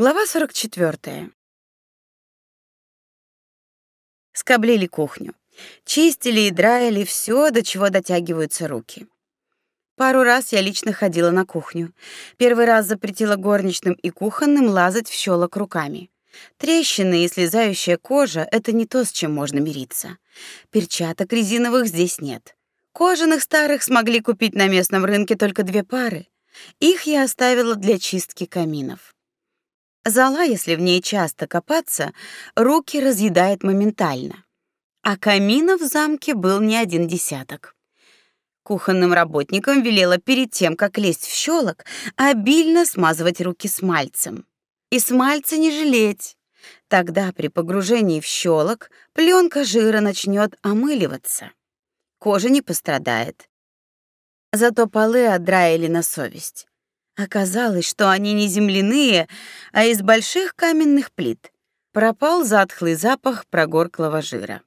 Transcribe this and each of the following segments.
Глава 44. Скоблили кухню. Чистили и драили все, до чего дотягиваются руки. Пару раз я лично ходила на кухню. Первый раз запретила горничным и кухонным лазать в щелок руками. Трещины и слезающая кожа — это не то, с чем можно мириться. Перчаток резиновых здесь нет. Кожаных старых смогли купить на местном рынке только две пары. Их я оставила для чистки каминов. Зола, если в ней часто копаться, руки разъедает моментально. А каминов в замке был не один десяток. Кухонным работникам велела перед тем, как лезть в щелок, обильно смазывать руки смальцем. И смальца не жалеть. Тогда при погружении в щелок пленка жира начнет омыливаться. Кожа не пострадает. Зато полы отдраили на совесть. Оказалось, что они не земляные, а из больших каменных плит. Пропал затхлый запах прогорклого жира.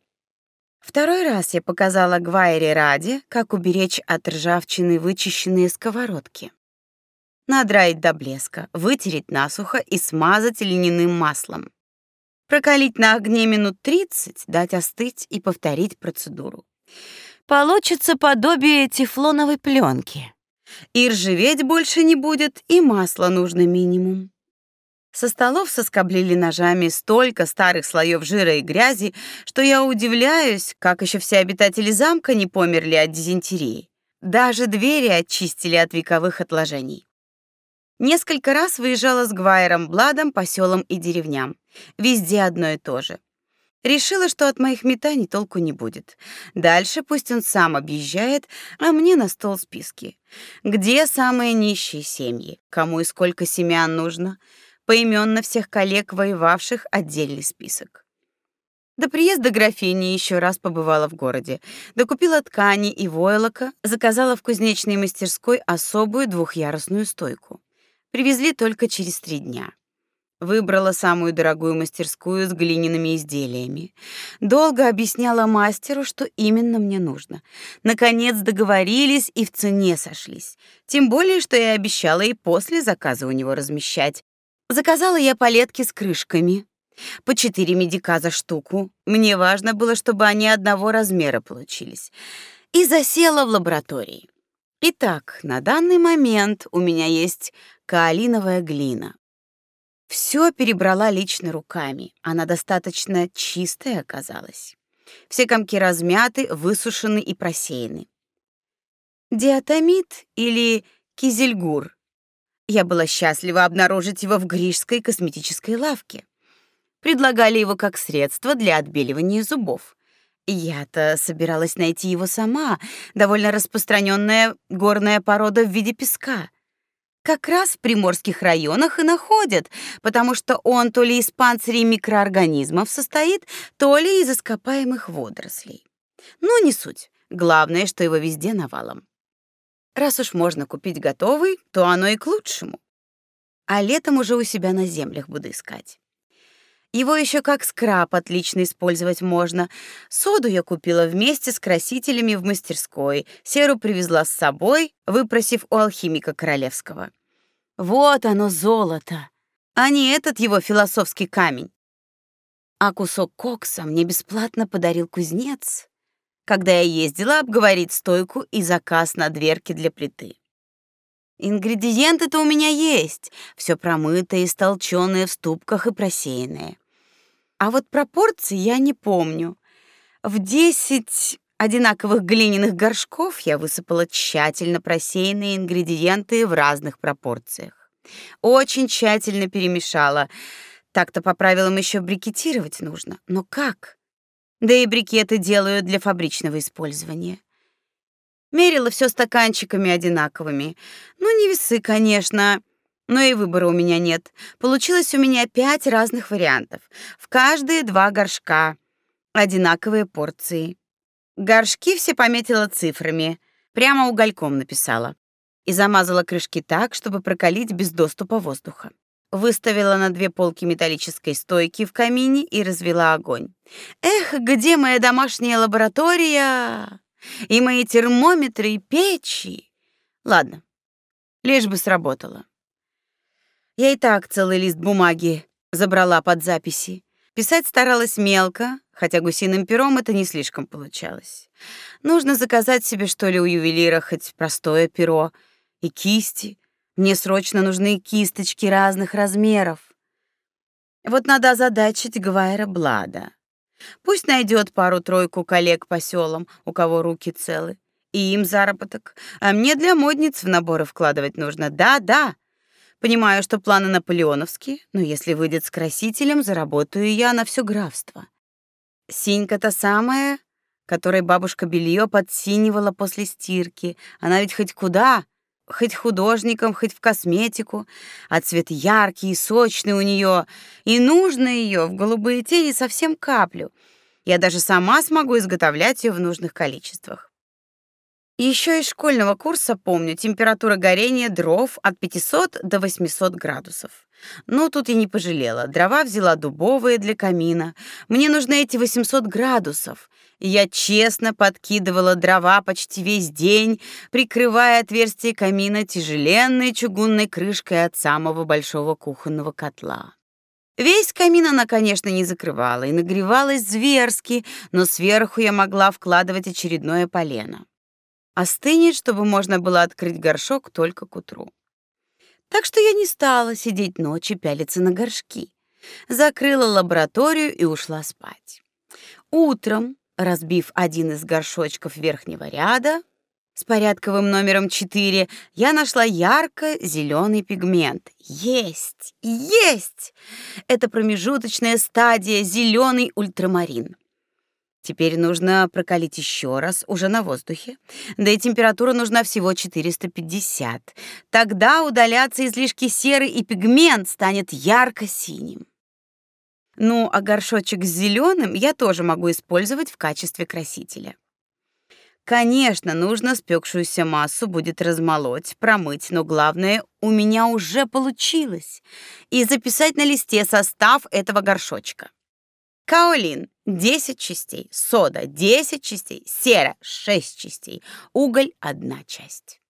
Второй раз я показала Гвайре Ради, как уберечь от ржавчины вычищенные сковородки. Надраить до блеска, вытереть насухо и смазать льняным маслом. Прокалить на огне минут 30, дать остыть и повторить процедуру. Получится подобие тефлоновой пленки. И ржаветь больше не будет, и масла нужно минимум. Со столов соскоблили ножами столько старых слоев жира и грязи, что я удивляюсь, как еще все обитатели замка не померли от дизентерии. Даже двери очистили от вековых отложений. Несколько раз выезжала с Гвайером Бладом по селам и деревням. Везде одно и то же. Решила, что от моих метаний толку не будет. Дальше пусть он сам объезжает, а мне на стол списки. Где самые нищие семьи? Кому и сколько семян нужно? Поименно всех коллег, воевавших, отдельный список. До приезда графини еще раз побывала в городе. Докупила ткани и войлока, заказала в кузнечной мастерской особую двухъярусную стойку. Привезли только через три дня. Выбрала самую дорогую мастерскую с глиняными изделиями. Долго объясняла мастеру, что именно мне нужно. Наконец договорились и в цене сошлись. Тем более, что я обещала и после заказа у него размещать. Заказала я палетки с крышками. По четыре медика за штуку. Мне важно было, чтобы они одного размера получились. И засела в лаборатории. Итак, на данный момент у меня есть каолиновая глина, все перебрала лично руками. Она достаточно чистая оказалась. Все комки размяты, высушены и просеяны. Диатомит или кизельгур. Я была счастлива обнаружить его в гришской косметической лавке. Предлагали его как средство для отбеливания зубов. Я-то собиралась найти его сама, довольно распространенная горная порода в виде песка как раз в приморских районах и находят, потому что он то ли из панцирей микроорганизмов состоит, то ли из ископаемых водорослей. Ну, не суть. Главное, что его везде навалом. Раз уж можно купить готовый, то оно и к лучшему. А летом уже у себя на землях буду искать. Его еще как скраб отлично использовать можно. Соду я купила вместе с красителями в мастерской. Серу привезла с собой, выпросив у алхимика королевского. Вот оно золото, а не этот его философский камень. А кусок кокса мне бесплатно подарил кузнец, когда я ездила обговорить стойку и заказ на дверки для плиты. Ингредиенты-то у меня есть, все промытое, истолчённое в ступках и просеянное. А вот пропорции я не помню. В десять одинаковых глиняных горшков я высыпала тщательно просеянные ингредиенты в разных пропорциях. Очень тщательно перемешала. Так-то по правилам еще брикетировать нужно. Но как? Да и брикеты делаю для фабричного использования. Мерила все стаканчиками одинаковыми. Ну, не весы, конечно, но и выбора у меня нет. Получилось у меня пять разных вариантов. В каждые два горшка. Одинаковые порции. Горшки все пометила цифрами. Прямо угольком написала. И замазала крышки так, чтобы прокалить без доступа воздуха. Выставила на две полки металлической стойки в камине и развела огонь. Эх, где моя домашняя лаборатория? И мои термометры и печи? Ладно, лишь бы сработало. Я и так целый лист бумаги забрала под записи. Писать старалась мелко, хотя гусиным пером это не слишком получалось. Нужно заказать себе что ли у ювелира хоть простое перо и кисти. Мне срочно нужны кисточки разных размеров. Вот надо озадачить Гвайра Блада. Пусть найдет пару-тройку коллег по селам, у кого руки целы, и им заработок. А мне для модниц в наборы вкладывать нужно. Да-да. Понимаю, что планы наполеоновские, но если выйдет с красителем, заработаю я на все графство. Синька та самая, которой бабушка белье подсинивала после стирки. Она ведь хоть куда, хоть художником, хоть в косметику, а цвет яркий и сочный у нее, и нужно ее в голубые тени совсем каплю. Я даже сама смогу изготовлять ее в нужных количествах. Еще из школьного курса помню температура горения дров от 500 до 800 градусов. Но тут я не пожалела. Дрова взяла дубовые для камина. Мне нужны эти 800 градусов. Я честно подкидывала дрова почти весь день, прикрывая отверстие камина тяжеленной чугунной крышкой от самого большого кухонного котла. Весь камин она, конечно, не закрывала и нагревалась зверски, но сверху я могла вкладывать очередное полено. Остынет, чтобы можно было открыть горшок только к утру. Так что я не стала сидеть ночи пялиться на горшки. Закрыла лабораторию и ушла спать. Утром Разбив один из горшочков верхнего ряда с порядковым номером 4, я нашла ярко зеленый пигмент. Есть! Есть! Это промежуточная стадия зеленый ультрамарин. Теперь нужно прокалить еще раз, уже на воздухе. Да и температура нужна всего 450. Тогда удалятся излишки серы, и пигмент станет ярко-синим. Ну, а горшочек с зеленым я тоже могу использовать в качестве красителя. Конечно, нужно спекшуюся массу будет размолоть, промыть, но главное, у меня уже получилось. И записать на листе состав этого горшочка. Каолин 10 частей, сода 10 частей, сера 6 частей, уголь 1 часть.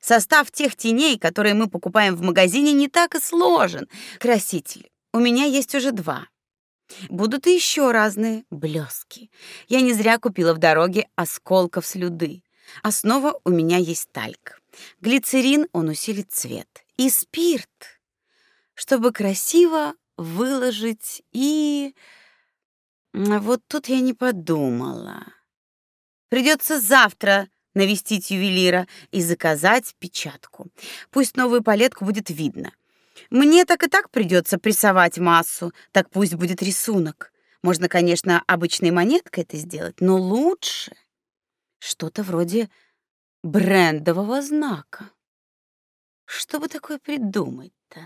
Состав тех теней, которые мы покупаем в магазине, не так и сложен. Краситель у меня есть уже два. Будут и еще разные блески. Я не зря купила в дороге осколков слюды. Основа у меня есть тальк. Глицерин, он усилит цвет. И спирт, чтобы красиво выложить и... Вот тут я не подумала. Придется завтра навестить ювелира и заказать печатку. Пусть новую палетку будет видно. Мне так и так придется прессовать массу, так пусть будет рисунок. Можно, конечно, обычной монеткой это сделать, но лучше что-то вроде брендового знака. Что бы такое придумать-то?